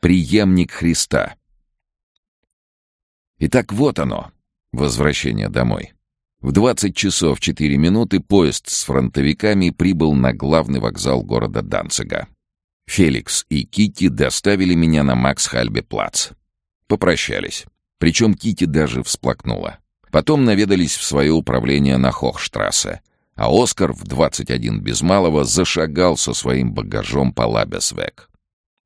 Приемник Христа. Итак, вот оно, возвращение домой. В 20 часов 4 минуты поезд с фронтовиками прибыл на главный вокзал города Данцига. Феликс и Кити доставили меня на Макс-Хальбе-плац. Попрощались. Причем Кити даже всплакнула. Потом наведались в свое управление на Хохштрассе, а Оскар в 21 без малого зашагал со своим багажом по Лабесвек.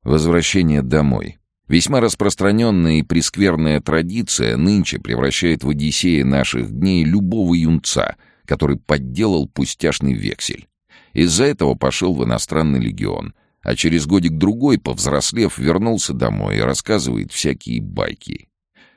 Возвращение домой. Весьма распространенная и прескверная традиция нынче превращает в Одиссея наших дней любого юнца, который подделал пустяшный вексель. Из-за этого пошел в иностранный легион, а через годик-другой, повзрослев, вернулся домой и рассказывает всякие байки.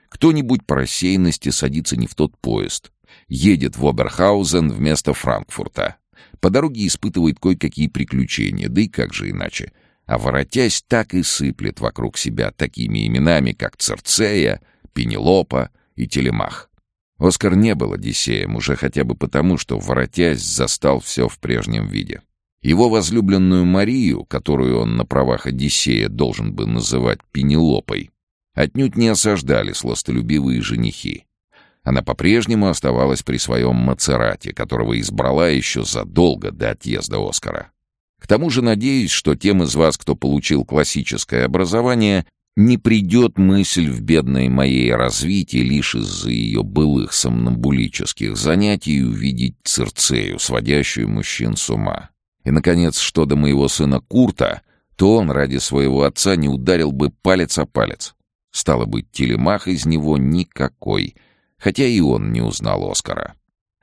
Кто-нибудь по рассеянности садится не в тот поезд, едет в Оберхаузен вместо Франкфурта. По дороге испытывает кое-какие приключения, да и как же иначе. А воротясь, так и сыплет вокруг себя такими именами, как Церцея, Пенелопа и Телемах. Оскар не был Одиссеем уже хотя бы потому, что, воротясь, застал все в прежнем виде. Его возлюбленную Марию, которую он на правах Одиссея должен бы называть Пенелопой, Отнюдь не осаждали сластолюбивые женихи. Она по-прежнему оставалась при своем Мацерате, которого избрала еще задолго до отъезда Оскара. К тому же надеюсь, что тем из вас, кто получил классическое образование, не придет мысль в бедной моей развитии лишь из-за ее былых сомнамбулических занятий увидеть Цирцею, сводящую мужчин с ума. И, наконец, что до моего сына Курта, то он ради своего отца не ударил бы палец о палец. Стало быть, телемах из него никакой, хотя и он не узнал Оскара.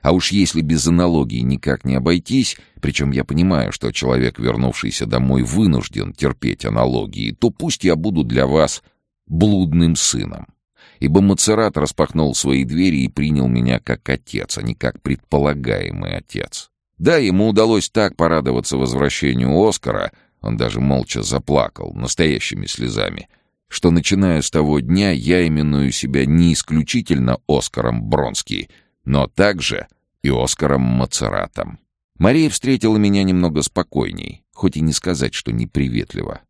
А уж если без аналогии никак не обойтись, причем я понимаю, что человек, вернувшийся домой, вынужден терпеть аналогии, то пусть я буду для вас блудным сыном. Ибо Мацерат распахнул свои двери и принял меня как отец, а не как предполагаемый отец. Да, ему удалось так порадоваться возвращению Оскара, он даже молча заплакал, настоящими слезами — что, начиная с того дня, я именую себя не исключительно Оскаром Бронски, но также и Оскаром Мацератом. Мария встретила меня немного спокойней, хоть и не сказать, что неприветливо.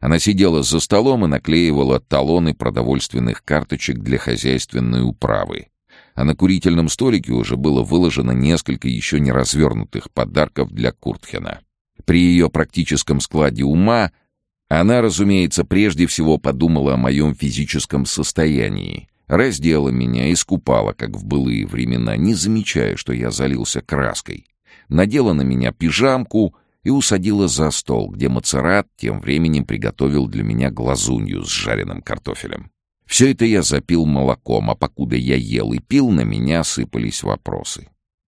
Она сидела за столом и наклеивала талоны продовольственных карточек для хозяйственной управы. А на курительном столике уже было выложено несколько еще не развернутых подарков для Куртхена. При ее практическом складе ума она, разумеется, прежде всего подумала о моем физическом состоянии, раздела меня, искупала, как в былые времена, не замечая, что я залился краской. Надела на меня пижамку и усадила за стол, где Мацерат тем временем приготовил для меня глазунью с жареным картофелем. Все это я запил молоком, а покуда я ел и пил, на меня сыпались вопросы.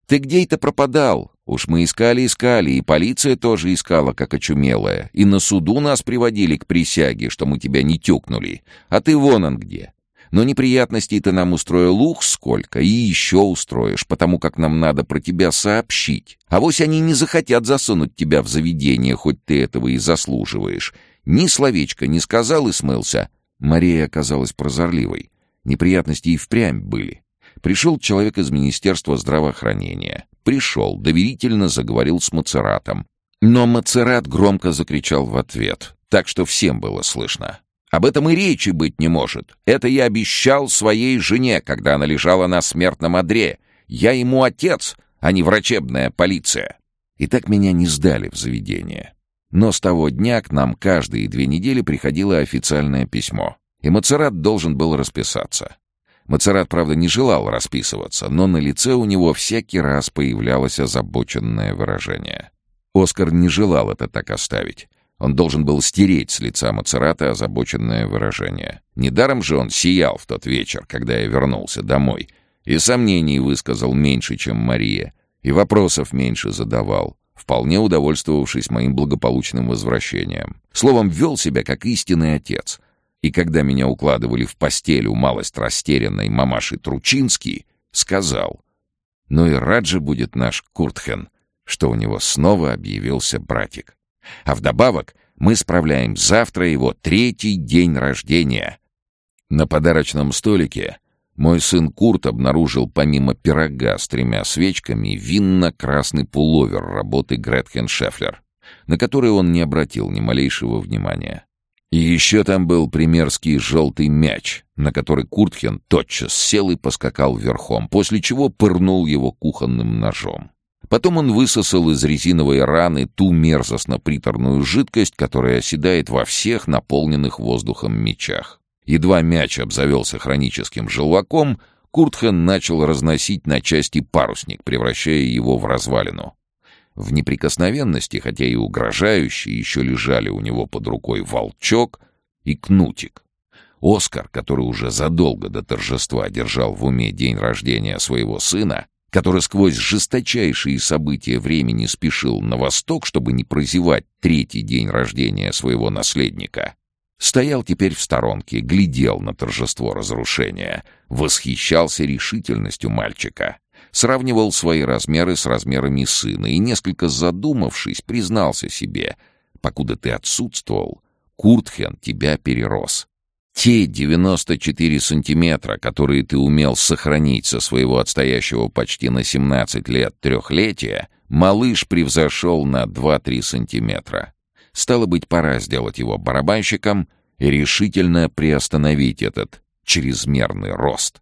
«Ты где это пропадал? Уж мы искали-искали, и полиция тоже искала, как очумелая. И на суду нас приводили к присяге, что мы тебя не тюкнули. А ты вон он где. Но неприятностей ты нам устроил ух сколько, и еще устроишь, потому как нам надо про тебя сообщить. А вось они не захотят засунуть тебя в заведение, хоть ты этого и заслуживаешь. Ни словечко не сказал и смылся. Мария оказалась прозорливой. Неприятности и впрямь были. Пришел человек из Министерства здравоохранения. Пришел, доверительно заговорил с Мацератом. Но Мацерат громко закричал в ответ, так что всем было слышно. «Об этом и речи быть не может. Это я обещал своей жене, когда она лежала на смертном одре. Я ему отец, а не врачебная полиция». И так меня не сдали в заведение. Но с того дня к нам каждые две недели приходило официальное письмо, и Мацерат должен был расписаться. Мацерат, правда, не желал расписываться, но на лице у него всякий раз появлялось озабоченное выражение. Оскар не желал это так оставить. Он должен был стереть с лица Мацерата озабоченное выражение. Недаром же он сиял в тот вечер, когда я вернулся домой, и сомнений высказал меньше, чем Мария, и вопросов меньше задавал, вполне удовольствовавшись моим благополучным возвращением. Словом, вел себя как истинный отец — и когда меня укладывали в постель у малость растерянной мамаши Тручинский, сказал, «Ну и рад же будет наш Куртхен, что у него снова объявился братик. А вдобавок мы справляем завтра его третий день рождения». На подарочном столике мой сын Курт обнаружил помимо пирога с тремя свечками винно-красный пуловер работы Гретхен Шефлер, на который он не обратил ни малейшего внимания. И еще там был примерский желтый мяч, на который Куртхен тотчас сел и поскакал верхом, после чего пырнул его кухонным ножом. Потом он высосал из резиновой раны ту мерзостно-приторную жидкость, которая оседает во всех наполненных воздухом мечах. Едва мяч обзавелся хроническим желваком, Куртхен начал разносить на части парусник, превращая его в развалину. В неприкосновенности, хотя и угрожающие, еще лежали у него под рукой волчок и кнутик. Оскар, который уже задолго до торжества держал в уме день рождения своего сына, который сквозь жесточайшие события времени спешил на восток, чтобы не прозевать третий день рождения своего наследника, стоял теперь в сторонке, глядел на торжество разрушения, восхищался решительностью мальчика, сравнивал свои размеры с размерами сына и, несколько задумавшись, признался себе, покуда ты отсутствовал, Куртхен тебя перерос. Те 94 сантиметра, которые ты умел сохранить со своего отстоящего почти на 17 лет трехлетия, малыш превзошел на 2-3 сантиметра. Стало быть, пора сделать его барабанщиком и решительно приостановить этот чрезмерный рост.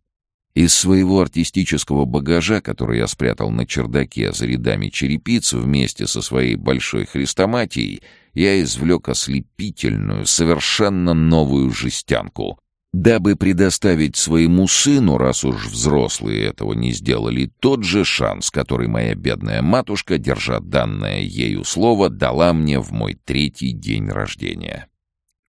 Из своего артистического багажа, который я спрятал на чердаке за рядами черепиц вместе со своей большой хрестоматией, я извлек ослепительную, совершенно новую жестянку, дабы предоставить своему сыну, раз уж взрослые этого не сделали, тот же шанс, который моя бедная матушка, держа данное ею слово, дала мне в мой третий день рождения.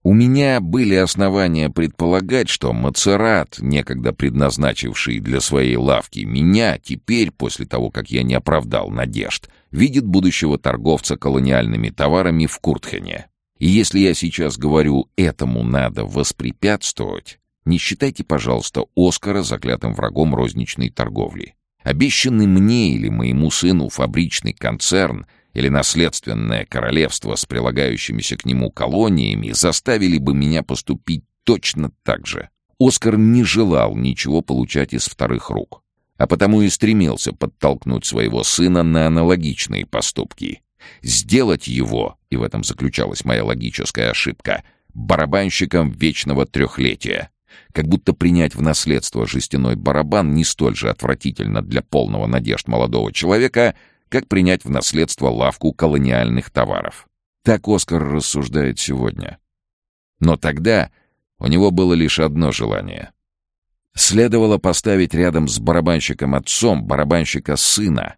У меня были основания предполагать, что Мацерат, некогда предназначивший для своей лавки меня, теперь, после того, как я не оправдал надежд, видит будущего торговца колониальными товарами в Куртхене. И если я сейчас говорю «этому надо воспрепятствовать», не считайте, пожалуйста, Оскара заклятым врагом розничной торговли. Обещанный мне или моему сыну фабричный концерн или наследственное королевство с прилагающимися к нему колониями заставили бы меня поступить точно так же. Оскар не желал ничего получать из вторых рук, а потому и стремился подтолкнуть своего сына на аналогичные поступки. Сделать его, и в этом заключалась моя логическая ошибка, барабанщиком вечного трехлетия. Как будто принять в наследство жестяной барабан не столь же отвратительно для полного надежд молодого человека — как принять в наследство лавку колониальных товаров. Так Оскар рассуждает сегодня. Но тогда у него было лишь одно желание. Следовало поставить рядом с барабанщиком отцом барабанщика сына.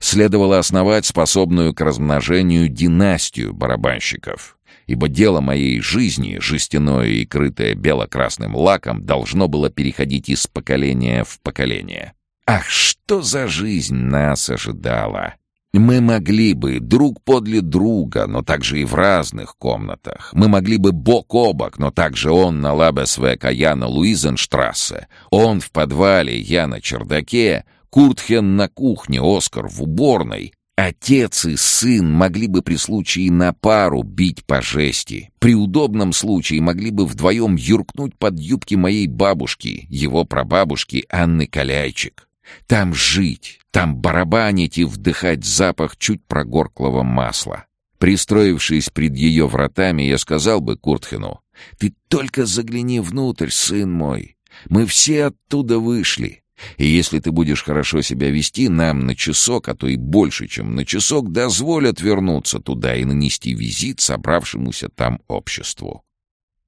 Следовало основать способную к размножению династию барабанщиков. Ибо дело моей жизни, жестяное и крытое бело-красным лаком, должно было переходить из поколения в поколение. Ах, что за жизнь нас ожидала! Мы могли бы друг подле друга, но также и в разных комнатах. Мы могли бы бок о бок, но также он на Лабесвека, я на Луизенштрассе. Он в подвале, я на чердаке. Куртхен на кухне, Оскар в уборной. Отец и сын могли бы при случае на пару бить по жести. При удобном случае могли бы вдвоем юркнуть под юбки моей бабушки, его прабабушки Анны Каляйчик. Там жить, там барабанить и вдыхать запах чуть прогорклого масла. Пристроившись пред ее вратами, я сказал бы Куртхену, «Ты только загляни внутрь, сын мой. Мы все оттуда вышли. И если ты будешь хорошо себя вести, нам на часок, а то и больше, чем на часок, дозволят вернуться туда и нанести визит собравшемуся там обществу».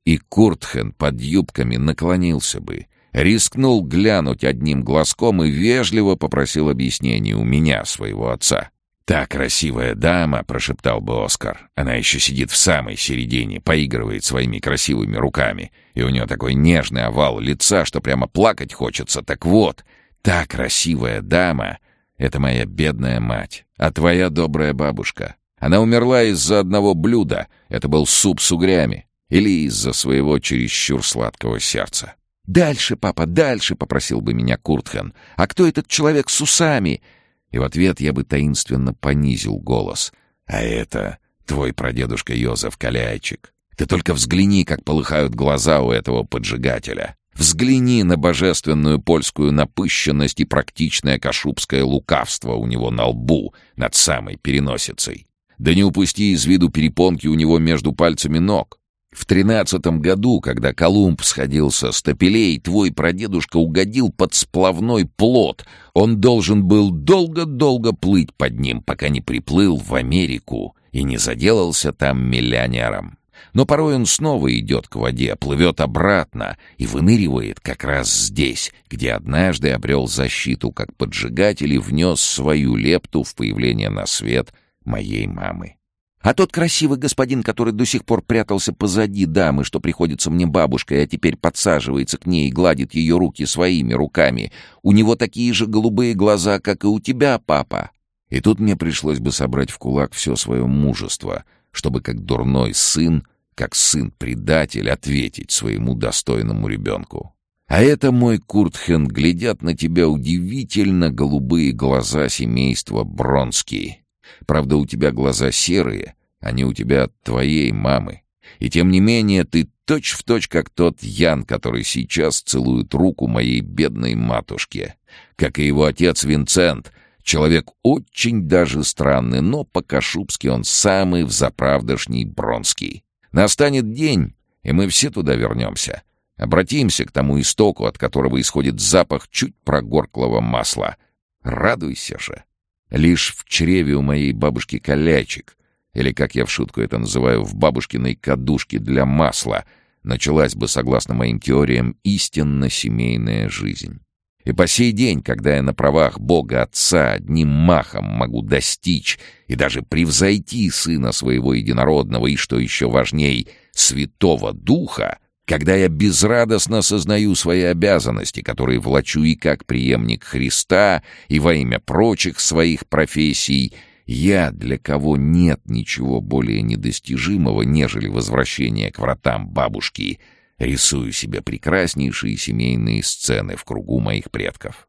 И Куртхен под юбками наклонился бы рискнул глянуть одним глазком и вежливо попросил объяснений у меня, своего отца. «Та красивая дама», — прошептал бы Оскар. «Она еще сидит в самой середине, поигрывает своими красивыми руками, и у нее такой нежный овал лица, что прямо плакать хочется. Так вот, та красивая дама — это моя бедная мать, а твоя добрая бабушка. Она умерла из-за одного блюда, это был суп с угрями, или из-за своего чересчур сладкого сердца. «Дальше, папа, дальше!» — попросил бы меня Куртхен. «А кто этот человек с усами?» И в ответ я бы таинственно понизил голос. «А это твой прадедушка Йозеф Каляйчик. Ты только взгляни, как полыхают глаза у этого поджигателя. Взгляни на божественную польскую напыщенность и практичное кашубское лукавство у него на лбу, над самой переносицей. Да не упусти из виду перепонки у него между пальцами ног. В тринадцатом году, когда Колумб сходился с топелей, твой прадедушка угодил под сплавной плот. Он должен был долго-долго плыть под ним, пока не приплыл в Америку и не заделался там миллионером. Но порой он снова идет к воде, плывет обратно и выныривает как раз здесь, где однажды обрел защиту как поджигатель и внес свою лепту в появление на свет моей мамы. А тот красивый господин, который до сих пор прятался позади дамы, что приходится мне бабушкой, а теперь подсаживается к ней и гладит ее руки своими руками, у него такие же голубые глаза, как и у тебя, папа. И тут мне пришлось бы собрать в кулак все свое мужество, чтобы как дурной сын, как сын-предатель, ответить своему достойному ребенку. А это, мой Куртхен, глядят на тебя удивительно голубые глаза семейства Бронский. Правда, у тебя глаза серые, они у тебя от твоей мамы. И тем не менее ты точь-в-точь, точь, как тот Ян, который сейчас целует руку моей бедной матушке. Как и его отец Винцент, человек очень даже странный, но по-кашубски он самый взаправдошний Бронский. Настанет день, и мы все туда вернемся. Обратимся к тому истоку, от которого исходит запах чуть прогорклого масла. Радуйся же. Лишь в чреве у моей бабушки колячек, или, как я в шутку это называю, в бабушкиной кадушке для масла, началась бы, согласно моим теориям, истинно семейная жизнь. И по сей день, когда я на правах Бога Отца одним махом могу достичь и даже превзойти Сына Своего Единородного и, что еще важней, Святого Духа, когда я безрадостно сознаю свои обязанности, которые влачу и как преемник Христа, и во имя прочих своих профессий, я, для кого нет ничего более недостижимого, нежели возвращение к вратам бабушки, рисую себе прекраснейшие семейные сцены в кругу моих предков.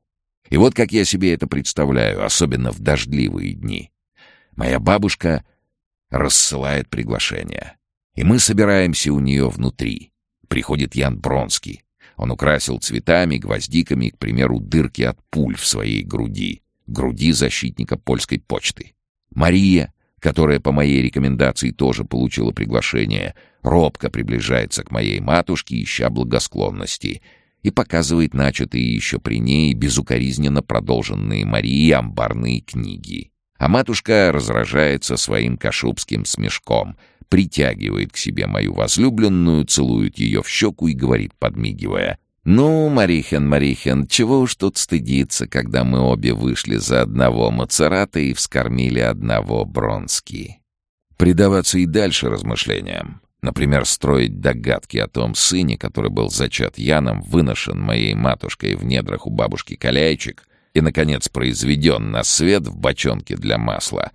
И вот как я себе это представляю, особенно в дождливые дни. Моя бабушка рассылает приглашение, и мы собираемся у нее внутри — Приходит Ян Бронский. Он украсил цветами, гвоздиками, к примеру, дырки от пуль в своей груди, груди защитника польской почты. Мария, которая по моей рекомендации тоже получила приглашение, робко приближается к моей матушке, ища благосклонности, и показывает начатые еще при ней безукоризненно продолженные Марии амбарные книги. А матушка разражается своим кашубским смешком — притягивает к себе мою возлюбленную, целует ее в щеку и говорит, подмигивая, «Ну, Марихен, Марихен, чего уж тут стыдиться, когда мы обе вышли за одного Мацерата и вскормили одного Бронски». Предаваться и дальше размышлениям. Например, строить догадки о том сыне, который был зачат Яном, выношен моей матушкой в недрах у бабушки Каляйчик и, наконец, произведен на свет в бочонке для масла,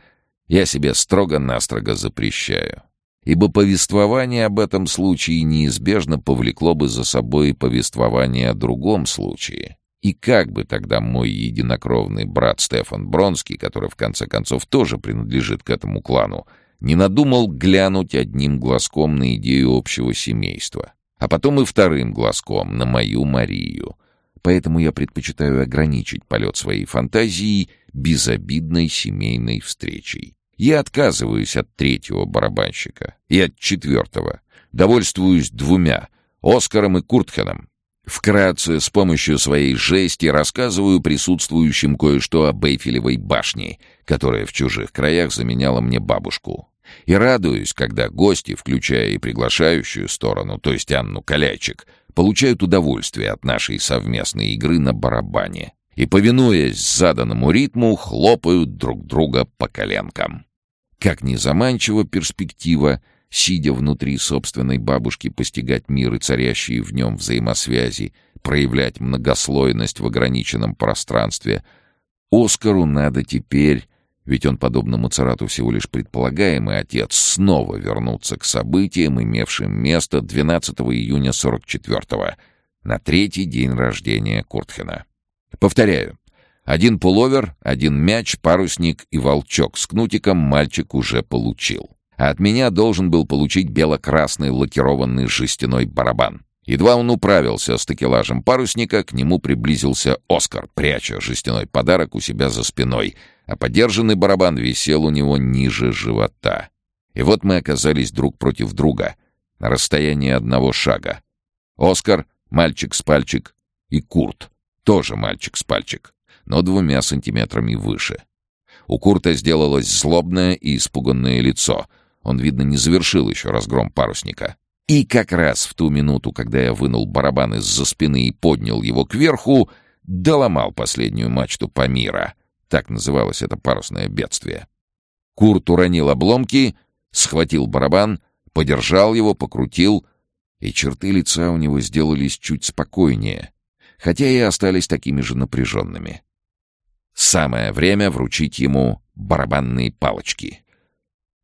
я себе строго-настрого запрещаю ибо повествование об этом случае неизбежно повлекло бы за собой повествование о другом случае. И как бы тогда мой единокровный брат Стефан Бронский, который в конце концов тоже принадлежит к этому клану, не надумал глянуть одним глазком на идею общего семейства, а потом и вторым глазком на мою Марию. Поэтому я предпочитаю ограничить полет своей фантазии безобидной семейной встречей. Я отказываюсь от третьего барабанщика и от четвертого. Довольствуюсь двумя — Оскаром и Куртхеном. Вкратце, с помощью своей жести, рассказываю присутствующим кое-что о Бейфелевой башне, которая в чужих краях заменяла мне бабушку. И радуюсь, когда гости, включая и приглашающую сторону, то есть Анну Калячик, получают удовольствие от нашей совместной игры на барабане и, повинуясь заданному ритму, хлопают друг друга по коленкам. Как незаманчива перспектива, сидя внутри собственной бабушки, постигать мир и царящие в нем взаимосвязи, проявлять многослойность в ограниченном пространстве. Оскару надо теперь, ведь он, подобно Мацерату, всего лишь предполагаемый отец, снова вернуться к событиям, имевшим место 12 июня 44-го, на третий день рождения Куртхена. Повторяю, один пуловер, один мяч, парусник и волчок с кнутиком мальчик уже получил. А от меня должен был получить бело-красный лакированный жестяной барабан. Едва он управился с такелажем парусника, к нему приблизился Оскар, пряча жестяной подарок у себя за спиной, а подержанный барабан висел у него ниже живота. И вот мы оказались друг против друга. на расстоянии одного шага. Оскар, мальчик с пальчик, и Курт, тоже мальчик с пальчик, но двумя сантиметрами выше. У Курта сделалось злобное и испуганное лицо. Он, видно, не завершил еще разгром парусника. И как раз в ту минуту, когда я вынул барабан из-за спины и поднял его кверху, доломал последнюю мачту Памира. Так называлось это парусное бедствие. Курт уронил обломки, схватил барабан, подержал его, покрутил, и черты лица у него сделались чуть спокойнее, хотя и остались такими же напряженными. Самое время вручить ему барабанные палочки.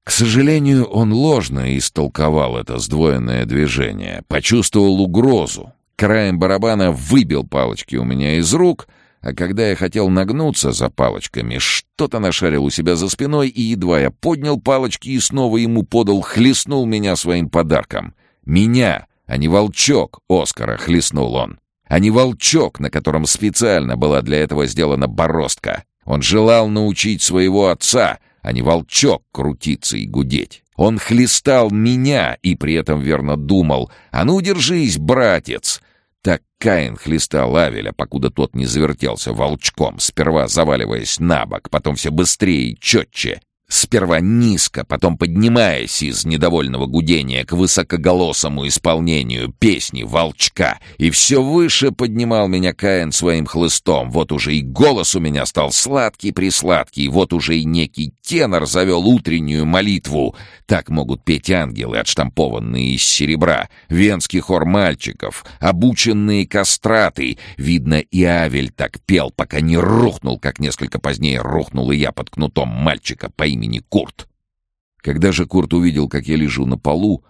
К сожалению, он ложно истолковал это сдвоенное движение, почувствовал угрозу. Краем барабана выбил палочки у меня из рук, а когда я хотел нагнуться за палочками, что-то нашарил у себя за спиной, и едва я поднял палочки и снова ему подал, хлестнул меня своим подарком. Меня, а не волчок Оскара, хлестнул он. А не волчок, на котором специально была для этого сделана бороздка. Он желал научить своего отца — а не волчок крутиться и гудеть. Он хлестал меня и при этом верно думал, «А ну, держись, братец!» Так Каин хлестал Авеля, покуда тот не завертелся волчком, сперва заваливаясь на бок, потом все быстрее и четче, Сперва низко, потом поднимаясь из недовольного гудения к высокоголосому исполнению песни «Волчка», и все выше поднимал меня Каин своим хлыстом. Вот уже и голос у меня стал сладкий-присладкий, вот уже и некий тенор завел утреннюю молитву. Так могут петь ангелы, отштампованные из серебра, венский хор мальчиков, обученные кастраты. Видно, и Авель так пел, пока не рухнул, как несколько позднее рухнул и я под кнутом мальчика по имени имени Курт. Когда же Курт увидел, как я лежу на полу,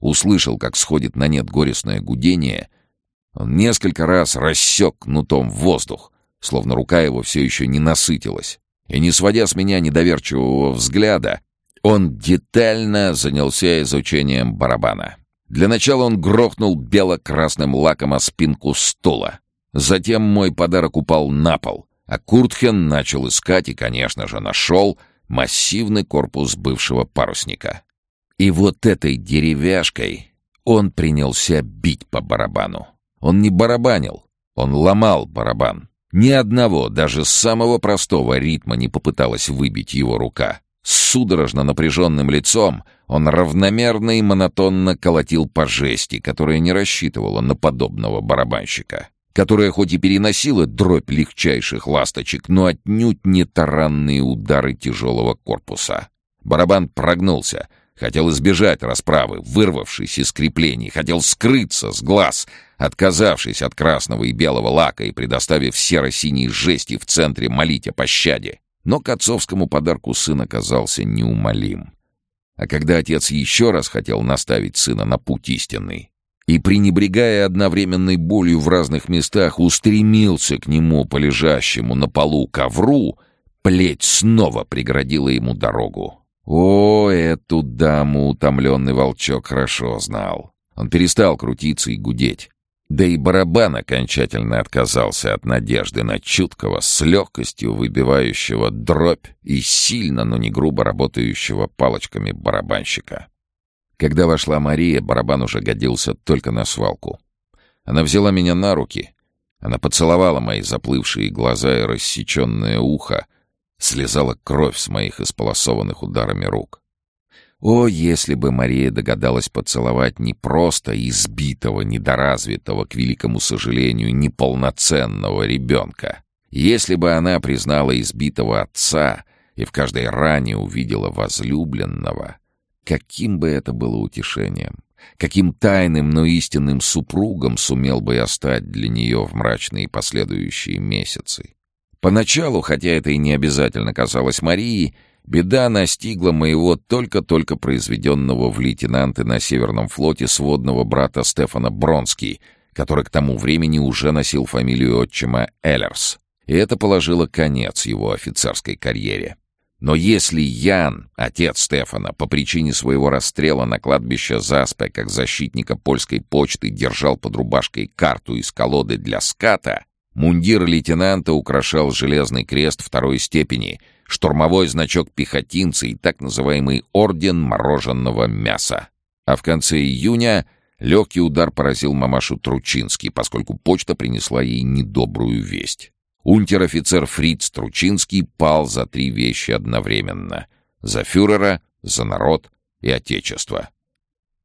услышал, как сходит на нет горестное гудение, он несколько раз рассек кнутом в воздух, словно рука его все еще не насытилась. И, не сводя с меня недоверчивого взгляда, он детально занялся изучением барабана. Для начала он грохнул бело-красным лаком о спинку стула. Затем мой подарок упал на пол, а Куртхен начал искать и, конечно же, нашел — массивный корпус бывшего парусника. И вот этой деревяшкой он принялся бить по барабану. Он не барабанил, он ломал барабан. Ни одного, даже самого простого ритма не попыталась выбить его рука. С судорожно напряженным лицом он равномерно и монотонно колотил по жести, которая не рассчитывала на подобного барабанщика которая хоть и переносила дробь легчайших ласточек, но отнюдь не таранные удары тяжелого корпуса. Барабан прогнулся, хотел избежать расправы, вырвавшись из креплений, хотел скрыться с глаз, отказавшись от красного и белого лака и предоставив серо-синей жести в центре молить о пощаде. Но к отцовскому подарку сын оказался неумолим. А когда отец еще раз хотел наставить сына на путь истинный, и, пренебрегая одновременной болью в разных местах, устремился к нему, по лежащему на полу ковру, плеть снова преградила ему дорогу. О, эту даму утомленный волчок хорошо знал. Он перестал крутиться и гудеть. Да и барабан окончательно отказался от надежды на чуткого, с легкостью выбивающего дробь и сильно, но не грубо работающего палочками барабанщика. Когда вошла Мария, барабан уже годился только на свалку. Она взяла меня на руки. Она поцеловала мои заплывшие глаза и рассеченное ухо. Слезала кровь с моих исполосованных ударами рук. О, если бы Мария догадалась поцеловать не просто избитого, недоразвитого, к великому сожалению, неполноценного ребенка. Если бы она признала избитого отца и в каждой ране увидела возлюбленного — Каким бы это было утешением, каким тайным, но истинным супругом сумел бы я стать для нее в мрачные последующие месяцы. Поначалу, хотя это и не обязательно казалось Марии, беда настигла моего только-только произведенного в лейтенанты на Северном флоте сводного брата Стефана Бронский, который к тому времени уже носил фамилию отчима Эллерс. И это положило конец его офицерской карьере. Но если Ян, отец Стефана, по причине своего расстрела на кладбище Заспе как защитника польской почты держал под рубашкой карту из колоды для ската, мундир лейтенанта украшал железный крест второй степени, штурмовой значок пехотинца и так называемый орден мороженого мяса. А в конце июня легкий удар поразил мамашу Тручинский, поскольку почта принесла ей недобрую весть. Унтер-офицер Фриц Тручинский пал за три вещи одновременно. За фюрера, за народ и отечество.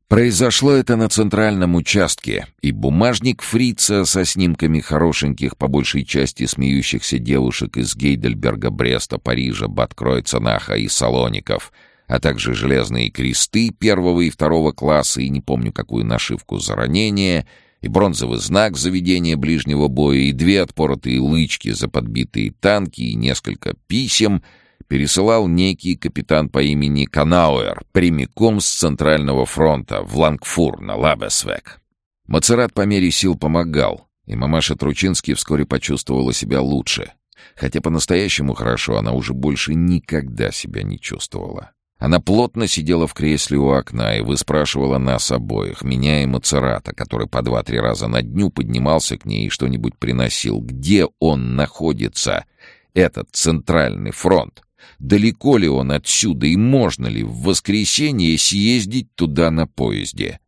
Произошло это на центральном участке, и бумажник фрица со снимками хорошеньких, по большей части смеющихся девушек из Гейдельберга, Бреста, Парижа, Баткройценаха и Салоников, а также железные кресты первого и второго класса и не помню какую нашивку за ранение, и бронзовый знак заведения ближнего боя, и две отпоротые лычки за подбитые танки, и несколько писем — пересылал некий капитан по имени Канауэр прямиком с Центрального фронта в Лангфур на Лабесвек. Мацерат по мере сил помогал, и мамаша Тручинский вскоре почувствовала себя лучше. Хотя по-настоящему хорошо она уже больше никогда себя не чувствовала. Она плотно сидела в кресле у окна и выспрашивала нас обоих, меня и Мацерата, который по два-три раза на дню поднимался к ней и что-нибудь приносил. Где он находится, этот центральный фронт? далеко ли он отсюда и можно ли в воскресенье съездить туда на поезде.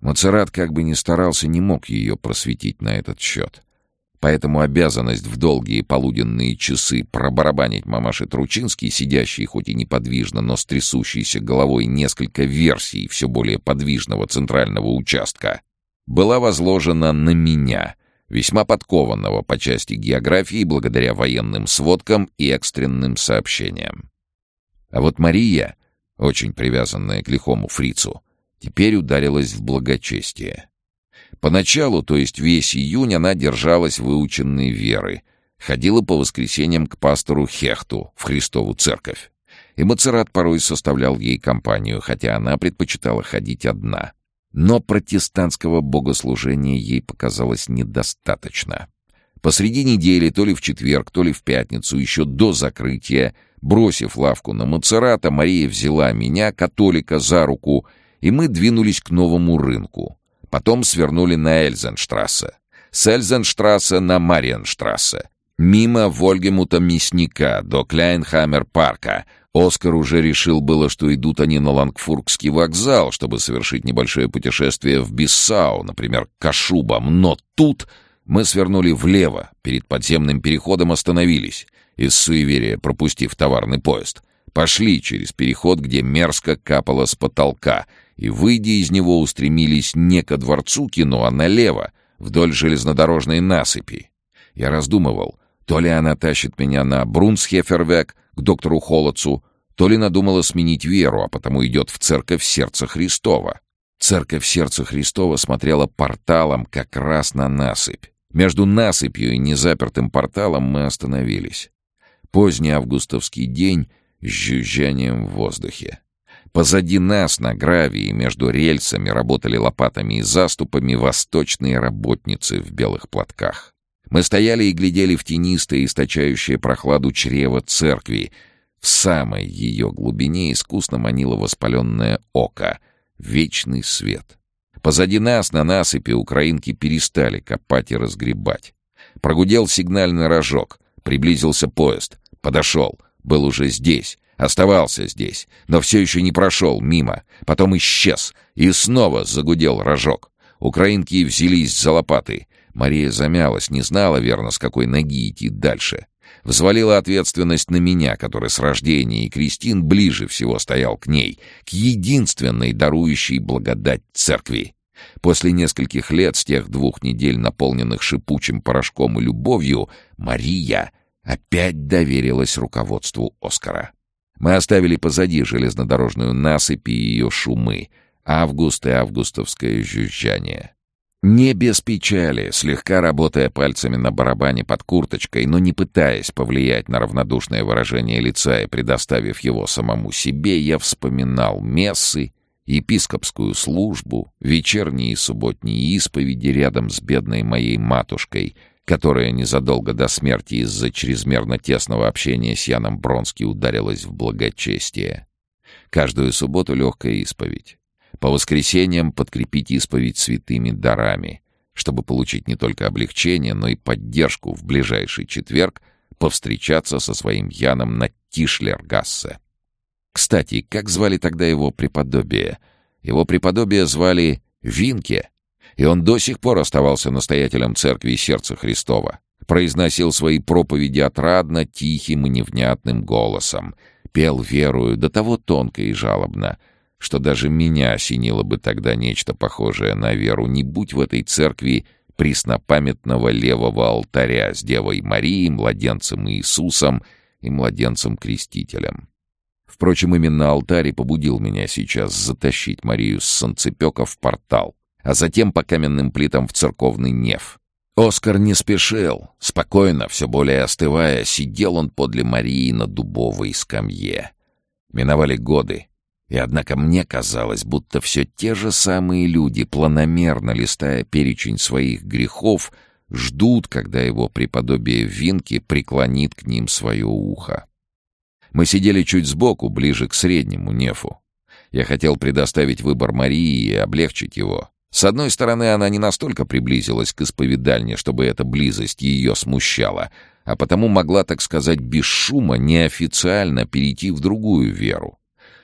Мацерат, как бы ни старался, не мог ее просветить на этот счет. Поэтому обязанность в долгие полуденные часы пробарабанить мамаши Тручинский, сидящей хоть и неподвижно, но с трясущейся головой несколько версий все более подвижного центрального участка, была возложена на меня — весьма подкованного по части географии благодаря военным сводкам и экстренным сообщениям. А вот Мария, очень привязанная к лихому фрицу, теперь ударилась в благочестие. Поначалу, то есть весь июнь, она держалась выученной веры, ходила по воскресеньям к пастору Хехту в Христову церковь. И Мацерат порой составлял ей компанию, хотя она предпочитала ходить одна — но протестантского богослужения ей показалось недостаточно. Посреди недели, то ли в четверг, то ли в пятницу, еще до закрытия, бросив лавку на Мацерата, Мария взяла меня, католика, за руку, и мы двинулись к новому рынку. Потом свернули на Эльзенштрассе. С Эльзенштрассе на Мариенштрассе. Мимо Вольгемута Мясника до Кляйнхаммер-парка — Оскар уже решил было, что идут они на Лангфургский вокзал, чтобы совершить небольшое путешествие в Биссау, например, к Кашубам, но тут мы свернули влево, перед подземным переходом остановились, из суеверия пропустив товарный поезд. Пошли через переход, где мерзко капало с потолка, и, выйдя из него, устремились не ко дворцу кино, а налево, вдоль железнодорожной насыпи. Я раздумывал, то ли она тащит меня на Брунсхефервек, к доктору Холодцу, то ли надумала сменить веру, а потому идет в церковь Сердца Христова. Церковь Сердца Христова смотрела порталом как раз на насыпь. Между насыпью и незапертым порталом мы остановились. Поздний августовский день с жужжанием в воздухе. Позади нас на гравии между рельсами работали лопатами и заступами восточные работницы в белых платках. Мы стояли и глядели в тенистое, источающее прохладу чрево церкви. В самой ее глубине искусно манило воспаленное око, вечный свет. Позади нас на насыпи украинки перестали копать и разгребать. Прогудел сигнальный рожок, приблизился поезд, подошел, был уже здесь, оставался здесь, но все еще не прошел мимо, потом исчез, и снова загудел рожок. Украинки взялись за лопаты, Мария замялась, не знала верно, с какой ноги идти дальше. Взвалила ответственность на меня, который с рождения и Кристин ближе всего стоял к ней, к единственной дарующей благодать церкви. После нескольких лет, с тех двух недель, наполненных шипучим порошком и любовью, Мария опять доверилась руководству Оскара. Мы оставили позади железнодорожную насыпь и ее шумы, август и августовское жужжание. Не без печали, слегка работая пальцами на барабане под курточкой, но не пытаясь повлиять на равнодушное выражение лица и предоставив его самому себе, я вспоминал мессы, епископскую службу, вечерние и субботние исповеди рядом с бедной моей матушкой, которая незадолго до смерти из-за чрезмерно тесного общения с Яном Бронски ударилась в благочестие. Каждую субботу легкая исповедь. По воскресеньям подкрепить исповедь святыми дарами, чтобы получить не только облегчение, но и поддержку в ближайший четверг повстречаться со своим Яном на Тишлергассе. Кстати, как звали тогда его преподобие? Его преподобие звали Винке, и он до сих пор оставался настоятелем церкви Сердца Христова. Произносил свои проповеди отрадно, тихим и невнятным голосом. Пел верую до того тонко и жалобно, что даже меня осенило бы тогда нечто похожее на веру, не будь в этой церкви преснопамятного левого алтаря с Девой Марией, младенцем Иисусом и младенцем-крестителем. Впрочем, именно алтарь побудил меня сейчас затащить Марию с санцепека в портал, а затем по каменным плитам в церковный неф. Оскар не спешил. Спокойно, все более остывая, сидел он подле Марии на дубовой скамье. Миновали годы, и однако мне казалось, будто все те же самые люди, планомерно листая перечень своих грехов, ждут, когда его преподобие Винки преклонит к ним свое ухо. Мы сидели чуть сбоку, ближе к среднему нефу. Я хотел предоставить выбор Марии и облегчить его. С одной стороны, она не настолько приблизилась к исповедальне, чтобы эта близость ее смущала, а потому могла, так сказать, без шума неофициально перейти в другую веру.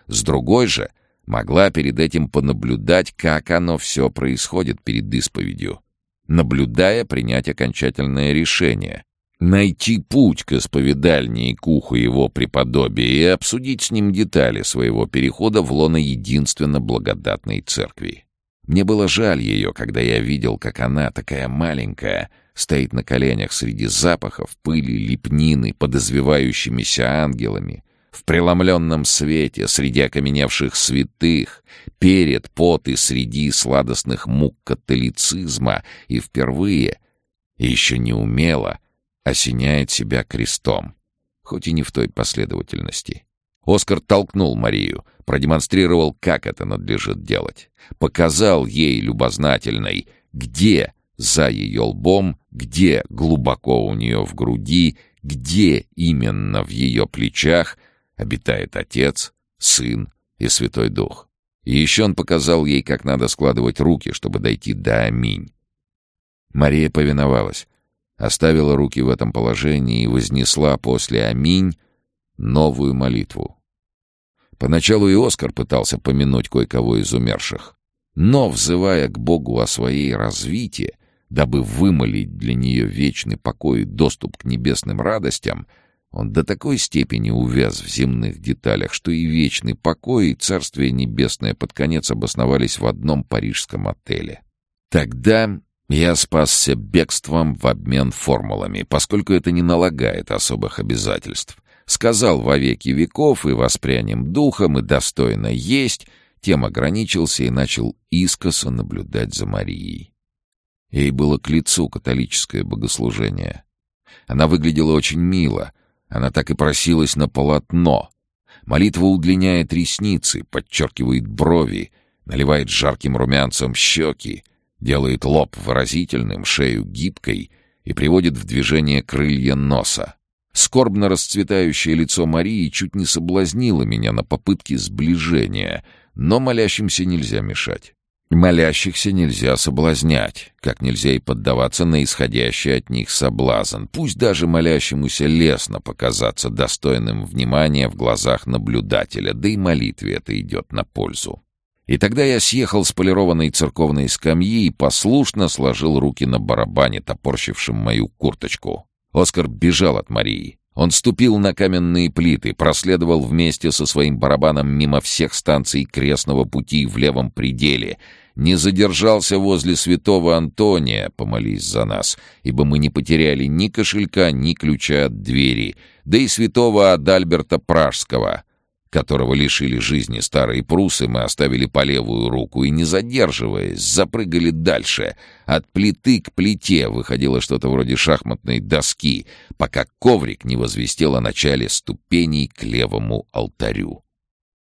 С другой же, могла перед этим понаблюдать, как оно все происходит перед исповедью. Наблюдая, принять окончательное решение. Найти путь к исповедальне и к уху его преподобия и обсудить с ним детали своего перехода в лоно единственно благодатной церкви. Мне было жаль ее, когда я видел, как она, такая маленькая, стоит на коленях среди запахов, пыли, лепнины, под извивающимися ангелами, в преломленном свете, среди окаменевших святых, перед пот и среди сладостных мук католицизма, и впервые, еще не умело, осеняет себя крестом, хоть и не в той последовательности. Оскар толкнул Марию, продемонстрировал, как это надлежит делать. Показал ей любознательной, где за ее лбом, где глубоко у нее в груди, где именно в ее плечах обитает Отец, Сын и Святой Дух. И еще он показал ей, как надо складывать руки, чтобы дойти до «Аминь». Мария повиновалась, оставила руки в этом положении и вознесла после «Аминь» новую молитву. Поначалу и Оскар пытался помянуть кое-кого из умерших, но, взывая к Богу о своей развитии, дабы вымолить для нее вечный покой и доступ к небесным радостям, он до такой степени увяз в земных деталях, что и вечный покой, и Царствие Небесное под конец обосновались в одном парижском отеле. Тогда я спасся бегством в обмен формулами, поскольку это не налагает особых обязательств. Сказал во веки веков и воспрянем духом, и достойно есть, тем ограничился и начал искоса наблюдать за Марией. Ей было к лицу католическое богослужение. Она выглядела очень мило, она так и просилась на полотно. Молитва удлиняет ресницы, подчеркивает брови, наливает жарким румянцем щеки, делает лоб выразительным, шею гибкой и приводит в движение крылья носа. Скорбно расцветающее лицо Марии чуть не соблазнило меня на попытке сближения, но молящимся нельзя мешать. Молящихся нельзя соблазнять, как нельзя и поддаваться на исходящий от них соблазн. Пусть даже молящемуся лестно показаться достойным внимания в глазах наблюдателя, да и молитве это идет на пользу. И тогда я съехал с полированной церковной скамьи и послушно сложил руки на барабане, топорщившем мою курточку. Оскар бежал от Марии. Он ступил на каменные плиты, проследовал вместе со своим барабаном мимо всех станций крестного пути в левом пределе, не задержался возле святого Антония, помолись за нас, ибо мы не потеряли ни кошелька, ни ключа от двери, да и святого Адальберта Пражского, которого лишили жизни старые прусы, мы оставили по левую руку и, не задерживаясь, запрыгали дальше. От плиты к плите выходило что-то вроде шахматной доски, пока коврик не возвестил о начале ступеней к левому алтарю.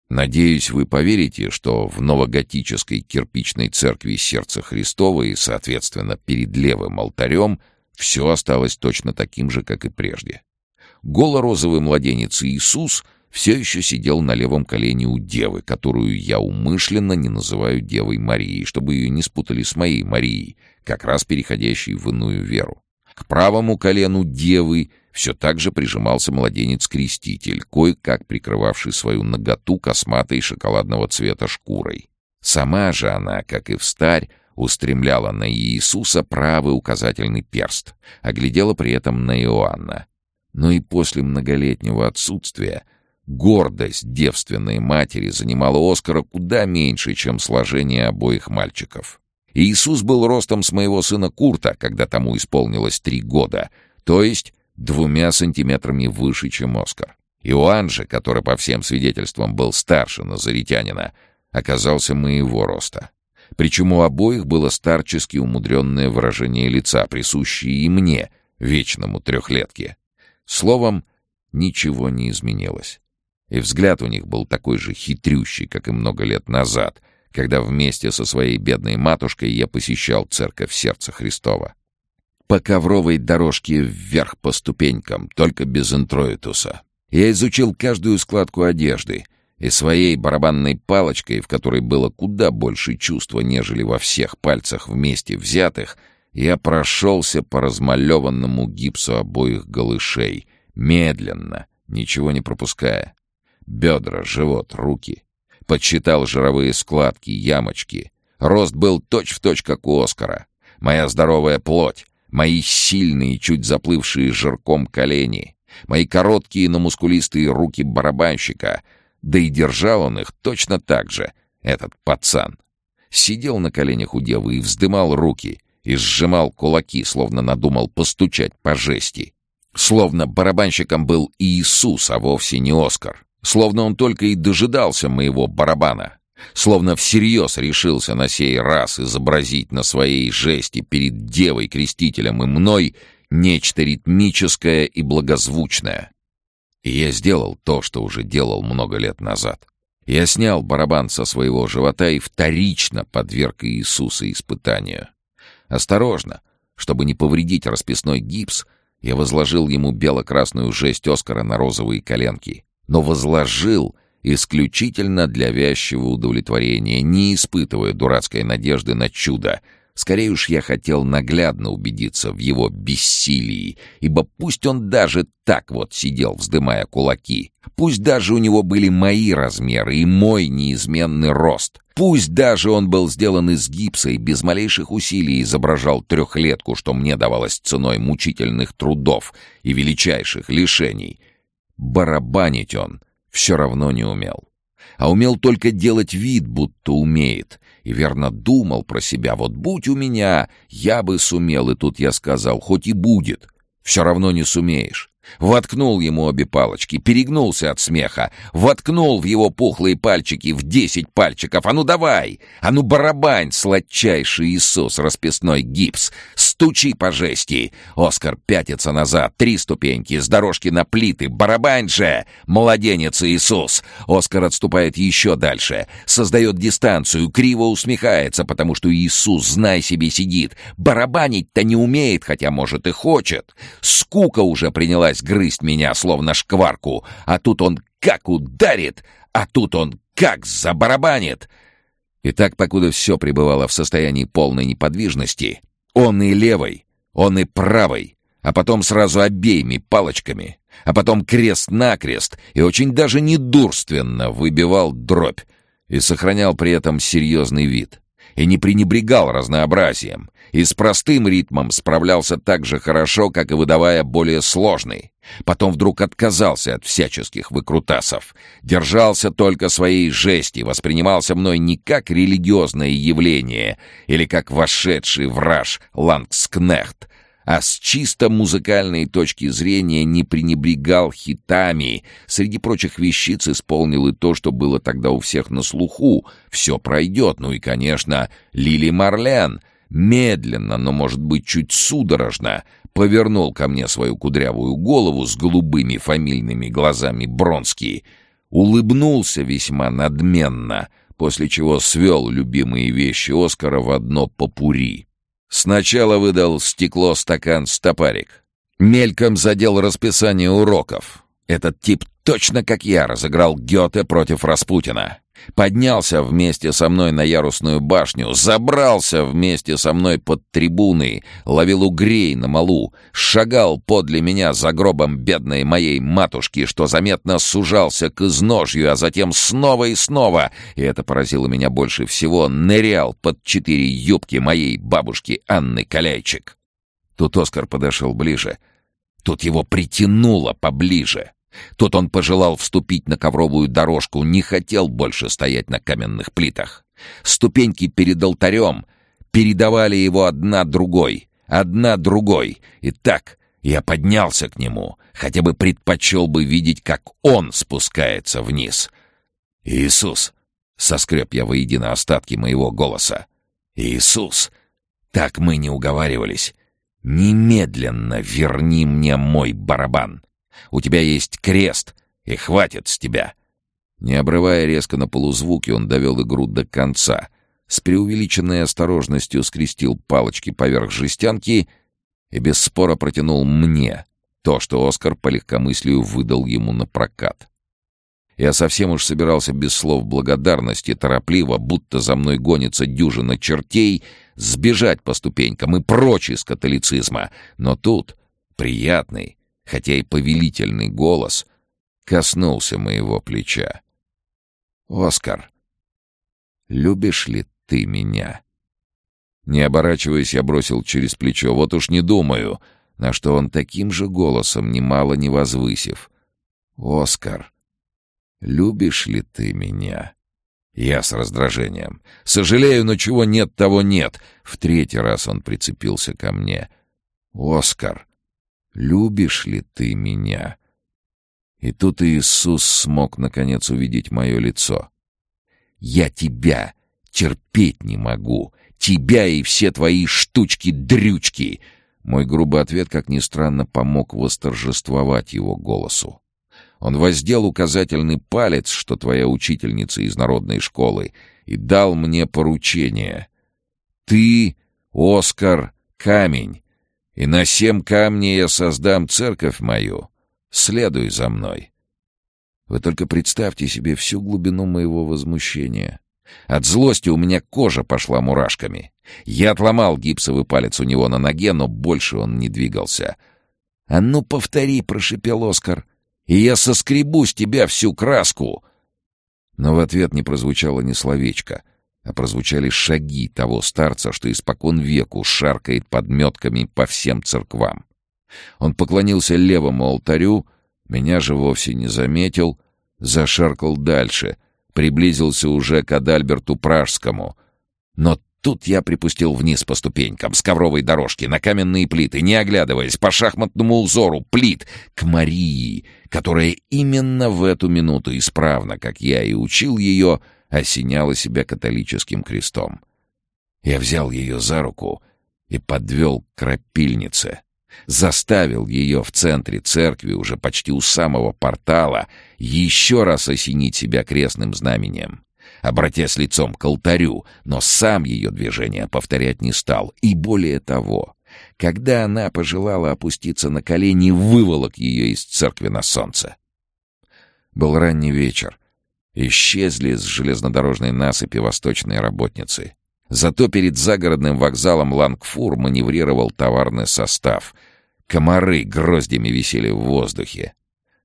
Надеюсь, вы поверите, что в новоготической кирпичной церкви Сердца Христова и, соответственно, перед левым алтарем все осталось точно таким же, как и прежде. Голо-розовый младенец Иисус — все еще сидел на левом колене у девы, которую я умышленно не называю Девой Марией, чтобы ее не спутали с моей Марией, как раз переходящей в иную веру. К правому колену девы все так же прижимался младенец-креститель, кое-как прикрывавший свою наготу косматой шоколадного цвета шкурой. Сама же она, как и встарь, устремляла на Иисуса правый указательный перст, а глядела при этом на Иоанна. Но и после многолетнего отсутствия гордость девственной матери занимала Оскара куда меньше, чем сложение обоих мальчиков. Иисус был ростом с моего сына Курта, когда тому исполнилось три года, то есть двумя сантиметрами выше, чем Оскар. Иоанн же, который по всем свидетельствам был старше назаритянина, оказался моего роста. Причем у обоих было старчески умудренное выражение лица, присущее и мне, вечному трехлетке. Словом, ничего не изменилось. И взгляд у них был такой же хитрющий, как и много лет назад, когда вместе со своей бедной матушкой я посещал церковь Сердца Христова. По ковровой дорожке вверх по ступенькам, только без интроитуса. Я изучил каждую складку одежды — и своей барабанной палочкой, в которой было куда больше чувства, нежели во всех пальцах вместе взятых, я прошелся по размалеванному гипсу обоих голышей, медленно, ничего не пропуская. Бедра, живот, руки. Подсчитал жировые складки, ямочки. Рост был точь-в-точь, точь, как у Оскара. Моя здоровая плоть, мои сильные, чуть заплывшие жирком колени, мои короткие, но мускулистые руки барабанщика — да и держал он их точно так же, этот пацан. Сидел на коленях у девы и вздымал руки, и сжимал кулаки, словно надумал постучать по жести. Словно барабанщиком был Иисус, а вовсе не Оскар. Словно он только и дожидался моего барабана. Словно всерьез решился на сей раз изобразить на своей жести перед девой-крестителем и мной нечто ритмическое и благозвучное. И я сделал то, что уже делал много лет назад. Я снял барабан со своего живота и вторично подверг Иисуса испытанию. Осторожно, чтобы не повредить расписной гипс, я возложил ему бело-красную жесть Оскара на розовые коленки. Но возложил исключительно для вязчего удовлетворения, не испытывая дурацкой надежды на чудо, Скорее уж я хотел наглядно убедиться в его бессилии, ибо пусть он даже так вот сидел, вздымая кулаки, пусть даже у него были мои размеры и мой неизменный рост, пусть даже он был сделан из гипса и без малейших усилий изображал трехлетку, что мне давалось ценой мучительных трудов и величайших лишений, барабанить он все равно не умел. А умел только делать вид, будто умеет, и верно думал про себя, вот будь у меня, я бы сумел, и тут я сказал, хоть и будет, все равно не сумеешь. Воткнул ему обе палочки, перегнулся от смеха, воткнул в его пухлые пальчики в десять пальчиков. «А ну давай! А ну барабань, сладчайший Иисус, расписной гипс! Стучи по жести!» Оскар пятится назад, три ступеньки, с дорожки на плиты. «Барабань же! Младенец Иисус!» Оскар отступает еще дальше, создает дистанцию, криво усмехается, потому что Иисус, знай себе, сидит. Барабанить-то не умеет, хотя, может, и хочет. Скука уже принялась принялась грызть меня, словно шкварку. А тут он как ударит, а тут он как забарабанит. И так, покуда все пребывало в состоянии полной неподвижности, он и левой, он и правой, а потом сразу обеими палочками, а потом крест-накрест и очень даже недурственно выбивал дробь и сохранял при этом серьезный вид и не пренебрегал разнообразием, и с простым ритмом справлялся так же хорошо, как и выдавая более сложный. Потом вдруг отказался от всяческих выкрутасов, держался только своей жести, воспринимался мной не как религиозное явление или как вошедший враж Лангскнехт, а с чисто музыкальной точки зрения не пренебрегал хитами. Среди прочих вещиц исполнил и то, что было тогда у всех на слуху. Все пройдет. Ну и, конечно, Лили Марлен — медленно, но, может быть, чуть судорожно, повернул ко мне свою кудрявую голову с голубыми фамильными глазами Бронский, улыбнулся весьма надменно, после чего свел любимые вещи Оскара в одно попури. Сначала выдал стекло, стакан, стопарик. Мельком задел расписание уроков. Этот тип точно как я разыграл Гёте против Распутина. Поднялся вместе со мной на ярусную башню, забрался вместе со мной под трибуны, ловил угрей на малу, шагал подле меня за гробом бедной моей матушки, что заметно сужался к изножью, а затем снова и снова, и это поразило меня больше всего, нырял под четыре юбки моей бабушки Анны Каляйчик. Тут Оскар подошел ближе. Тут его притянуло поближе. Тут он пожелал вступить на ковровую дорожку, не хотел больше стоять на каменных плитах. Ступеньки перед алтарем передавали его одна другой, одна другой. И так я поднялся к нему, хотя бы предпочел бы видеть, как он спускается вниз. «Иисус!» — соскреб я воедино остатки моего голоса. «Иисус! Так мы не уговаривались. Немедленно верни мне мой барабан!» У тебя есть крест, и хватит с тебя!» Не обрывая резко на полузвуки, он довел игру до конца. С преувеличенной осторожностью скрестил палочки поверх жестянки и без спора протянул мне то, что Оскар по легкомыслию выдал ему на прокат. Я совсем уж собирался без слов благодарности, торопливо, будто за мной гонится дюжина чертей, сбежать по ступенькам и прочь из католицизма. Но тут приятный, хотя и повелительный голос коснулся моего плеча. «Оскар, любишь ли ты меня?» Не оборачиваясь, я бросил через плечо. «Вот уж не думаю», на что он таким же голосом, немало не возвысив. «Оскар, любишь ли ты меня?» Я с раздражением. «Сожалею, но чего нет, того нет!» В третий раз он прицепился ко мне. «Оскар, любишь ли ты меня?» И тут Иисус смог, наконец, увидеть мое лицо. «Я тебя терпеть не могу! Тебя и все твои штучки-дрючки!» Мой грубый ответ, как ни странно, помог восторжествовать его голосу. Он воздел указательный палец, что твоя учительница из народной школы, и дал мне поручение. «Ты, Оскар, камень, и на семь камней я создам церковь мою. Следуй за мной. Вы только представьте себе всю глубину моего возмущения. От злости у меня кожа пошла мурашками. Я отломал гипсовый палец у него на ноге, но больше он не двигался. «А ну, повтори!» — прошипел Оскар. «И я соскребу с тебя всю краску!» Но в ответ не прозвучало ни словечка — а прозвучали шаги того старца, что испокон веку шаркает подметками по всем церквам. Он поклонился левому алтарю, меня же вовсе не заметил, зашаркал дальше, приблизился уже к Адальберту Пражскому. Но тут я припустил вниз по ступенькам, с ковровой дорожки, на каменные плиты, не оглядываясь, по шахматному узору плит, к Марии, которая именно в эту минуту исправно, как я и учил ее, — осеняла себя католическим крестом. Я взял ее за руку и подвел к крапильнице, заставил ее в центре церкви, уже почти у самого портала, еще раз осенить себя крестным знамением, обратясь лицом к алтарю, но сам ее движение повторять не стал, и более того, когда она пожелала опуститься на колени, выволок ее из церкви на солнце. Был ранний вечер, Исчезли с железнодорожной насыпи восточные работницы. Зато перед загородным вокзалом Лангфур маневрировал товарный состав. Комары гроздями висели в воздухе.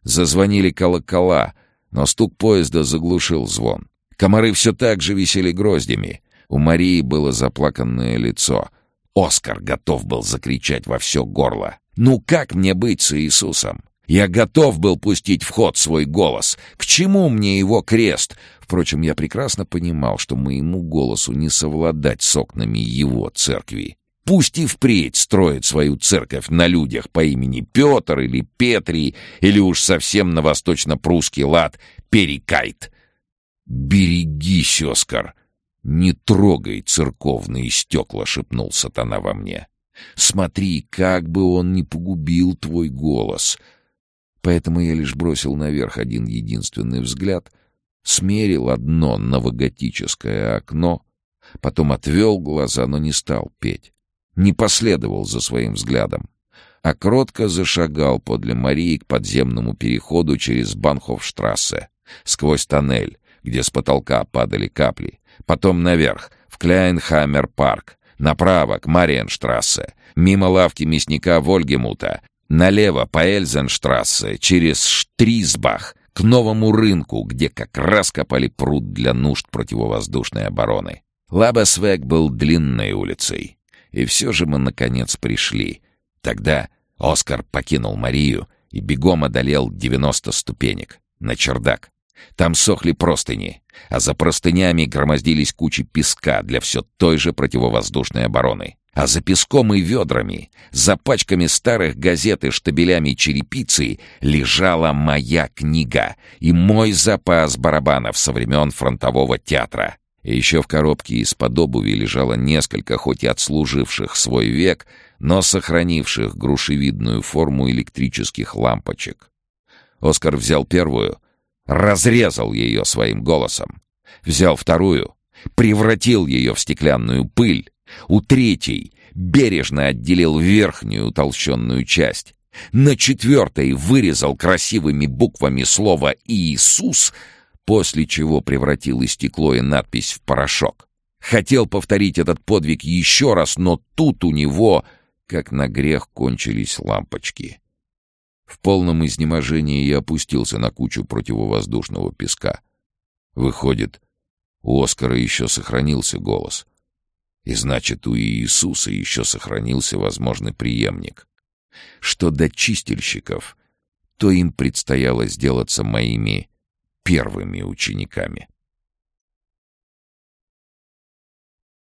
Зазвонили колокола, но стук поезда заглушил звон. Комары все так же висели гроздями. У Марии было заплаканное лицо. Оскар готов был закричать во все горло. «Ну как мне быть с Иисусом? Я готов был пустить в ход свой голос. К чему мне его крест? Впрочем, я прекрасно понимал, что моему голосу не совладать с окнами его церкви. Пусть и впредь строит свою церковь на людях по имени Петр или Петрий, или уж совсем на восточно-прусский лад Перекайт. «Берегись, Оскар! Не трогай церковные стекла!» — шепнул сатана во мне. «Смотри, как бы он не погубил твой голос!» Поэтому я лишь бросил наверх один единственный взгляд, смерил одно новоготическое окно, потом отвел глаза, но не стал петь. Не последовал за своим взглядом. а кротко зашагал подле Марии к подземному переходу через Банхофштрассе, сквозь тоннель, где с потолка падали капли, потом наверх, в Кляйнхаммер-парк, направо к Мариенштрассе, мимо лавки мясника Вольгемута, налево по Эльзенштрассе, через Штрисбах, к новому рынку, где как раз копали пруд для нужд противовоздушной обороны. Лабасвек был длинной улицей. И все же мы, наконец, пришли. Тогда Оскар покинул Марию и бегом одолел 90 ступенек на чердак. Там сохли простыни, а за простынями громоздились кучи песка для все той же противовоздушной обороны. А за песком и ведрами, за пачками старых газет и штабелями черепицы лежала моя книга и мой запас барабанов со времен фронтового театра. И еще в коробке из-под обуви лежало несколько, хоть и отслуживших свой век, но сохранивших грушевидную форму электрических лампочек. Оскар взял первую — разрезал ее своим голосом. Взял вторую, превратил ее в стеклянную пыль. У третьей бережно отделил верхнюю утолщенную часть. На четвертой вырезал красивыми буквами слово «Иисус», после чего превратил и стекло, и надпись в порошок. Хотел повторить этот подвиг еще раз, но тут у него, как на грех, кончились лампочки. В полном изнеможении я опустился на кучу противовоздушного песка. Выходит, у Оскара еще сохранился голос. И значит, у Иисуса еще сохранился возможный преемник. Что до чистильщиков, то им предстояло сделаться моими первыми учениками.